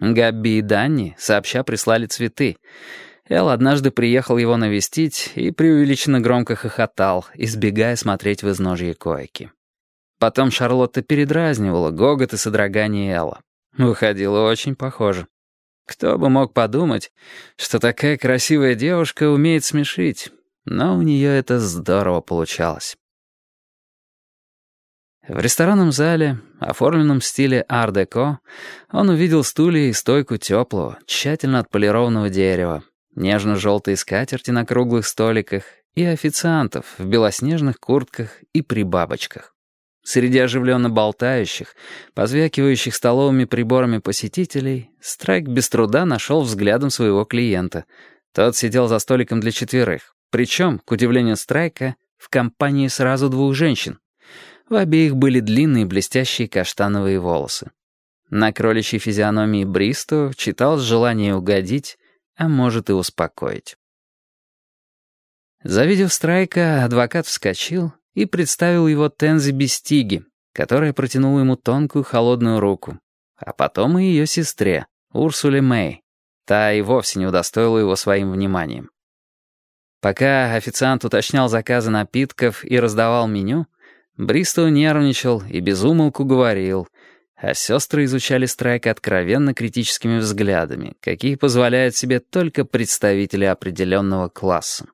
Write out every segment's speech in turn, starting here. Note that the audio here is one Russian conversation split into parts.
Габби и Данни сообща прислали цветы. Эл однажды приехал его навестить и преувеличенно громко хохотал, избегая смотреть в изножье койки. Потом Шарлотта передразнивала гогот и содрогание Элла. Выходило очень похоже. Кто бы мог подумать, что такая красивая девушка умеет смешить, но у нее это здорово получалось. В ресторанном зале, оформленном в стиле ар-деко, он увидел стулья и стойку теплого, тщательно отполированного дерева, нежно-желтые скатерти на круглых столиках и официантов в белоснежных куртках и при бабочках. Среди оживленно болтающих, позвякивающих столовыми приборами посетителей, Страйк без труда нашел взглядом своего клиента. Тот сидел за столиком для четверых, причем, к удивлению Страйка, в компании сразу двух женщин. В обеих были длинные блестящие каштановые волосы. На кроличьей физиономии Бристу читалось желание угодить, а может и успокоить. Завидев Страйка, адвокат вскочил и представил его Тензи Бестиги, которая протянула ему тонкую холодную руку, а потом и ее сестре, Урсуле Мэй. Та и вовсе не удостоила его своим вниманием. Пока официант уточнял заказы напитков и раздавал меню, Бристоу нервничал и безумолку говорил, а сестры изучали страйк откровенно критическими взглядами, какие позволяют себе только представители определенного класса.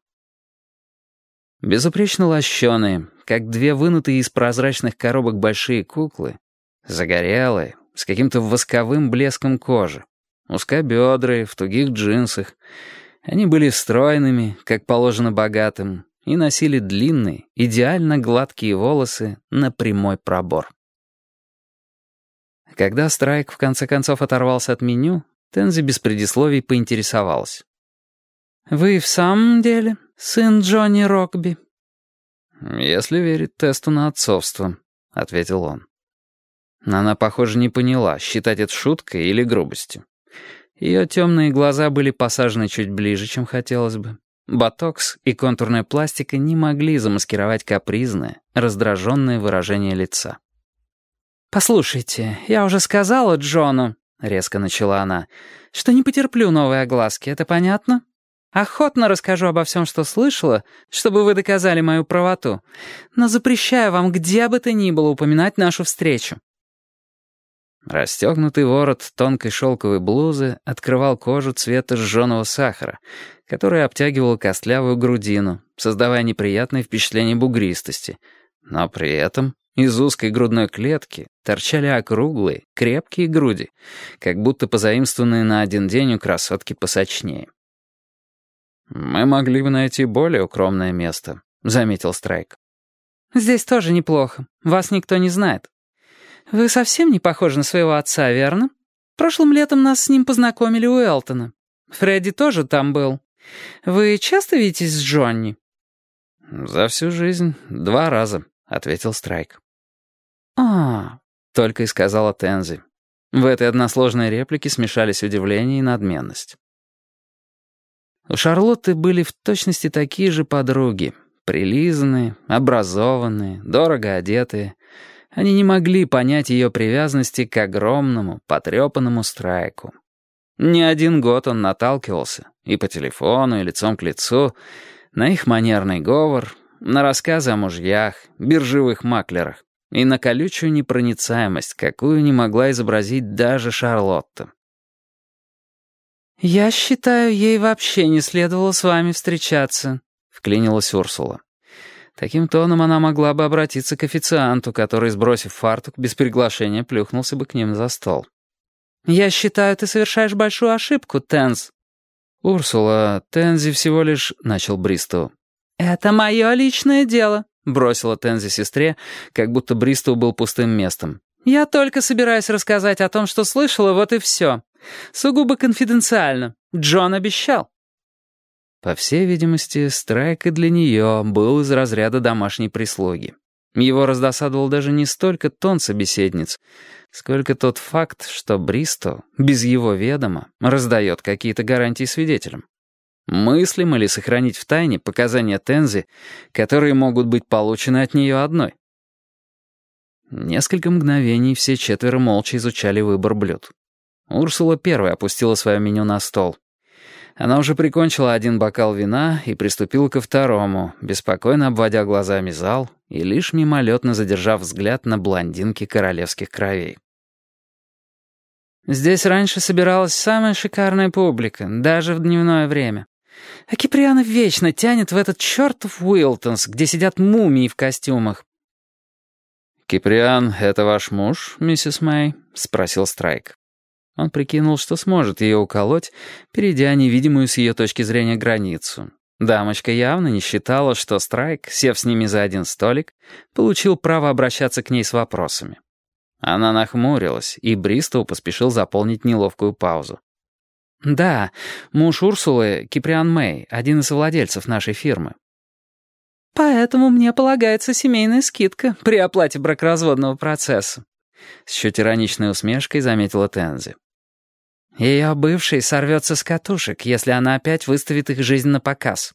Безупречно лощеные, как две вынутые из прозрачных коробок большие куклы, загорелые, с каким-то восковым блеском кожи, узкобедрые, в тугих джинсах. Они были стройными, как положено богатым, и носили длинные, идеально гладкие волосы на прямой пробор. Когда Страйк в конце концов оторвался от меню, Тензи без предисловий поинтересовалась. «Вы в самом деле сын Джонни Рокби?» «Если верить тесту на отцовство», — ответил он. Она, похоже, не поняла, считать это шуткой или грубостью. Ее темные глаза были посажены чуть ближе, чем хотелось бы. Ботокс и контурная пластика не могли замаскировать капризное, раздраженное выражение лица. «Послушайте, я уже сказала Джону», — резко начала она, «что не потерплю новой огласки, это понятно? Охотно расскажу обо всем, что слышала, чтобы вы доказали мою правоту, но запрещаю вам где бы то ни было упоминать нашу встречу». Расстегнутый ворот тонкой шелковой блузы открывал кожу цвета сжженного сахара, которая обтягивала костлявую грудину, создавая неприятное впечатление бугристости. Но при этом из узкой грудной клетки торчали округлые, крепкие груди, как будто позаимствованные на один день у красотки посочнее. «Мы могли бы найти более укромное место», — заметил Страйк. «Здесь тоже неплохо. Вас никто не знает. Вы совсем не похожи на своего отца, верно? Прошлым летом нас с ним познакомили у Элтона. Фредди тоже там был. Вы часто видитесь с Джонни?» «За всю жизнь два раза», — ответил Страйк. «А, — только и сказала Тензи. В этой односложной реплике смешались удивление и надменность. У Шарлотты были в точности такие же подруги, прилизанные, образованные, дорого одетые, они не могли понять ее привязанности к огромному, потрепанному страйку. Не один год он наталкивался, и по телефону, и лицом к лицу, на их манерный говор, на рассказы о мужьях, биржевых маклерах и на колючую непроницаемость, какую не могла изобразить даже Шарлотта. «Я считаю, ей вообще не следовало с вами встречаться», — вклинилась Урсула. Таким тоном она могла бы обратиться к официанту, который, сбросив фартук, без приглашения плюхнулся бы к ним за стол. «Я считаю, ты совершаешь большую ошибку, Тенз». «Урсула, Тензи всего лишь...» — начал Бристоу. «Это мое личное дело», — бросила Тензи сестре, как будто Бристоу был пустым местом. «Я только собираюсь рассказать о том, что слышала, вот и все. Сугубо конфиденциально. Джон обещал». По всей видимости, Страйк и для нее был из разряда домашней прислуги. Его раздосадовал даже не столько тон собеседниц, сколько тот факт, что Бристо, без его ведома, раздает какие-то гарантии свидетелям. Мыслимо ли сохранить в тайне показания Тензи, которые могут быть получены от нее одной? Несколько мгновений все четверо молча изучали выбор блюд. Урсула первой опустила свое меню на стол. Она уже прикончила один бокал вина и приступила ко второму, беспокойно обводя глазами зал и лишь мимолетно задержав взгляд на блондинки королевских кровей. «Здесь раньше собиралась самая шикарная публика, даже в дневное время. А Киприана вечно тянет в этот чертов Уилтонс, где сидят мумии в костюмах». «Киприан — это ваш муж, миссис Мэй?» — спросил Страйк. Он прикинул, что сможет ее уколоть, перейдя невидимую с ее точки зрения границу. Дамочка явно не считала, что Страйк, сев с ними за один столик, получил право обращаться к ней с вопросами. Она нахмурилась, и Бристоу поспешил заполнить неловкую паузу. «Да, муж Урсулы, Киприан Мэй, один из владельцев нашей фирмы». «Поэтому мне полагается семейная скидка при оплате бракоразводного процесса», — с чуть ироничной усмешкой заметила Тензи. Ее бывший сорвется с катушек, если она опять выставит их жизнь на показ.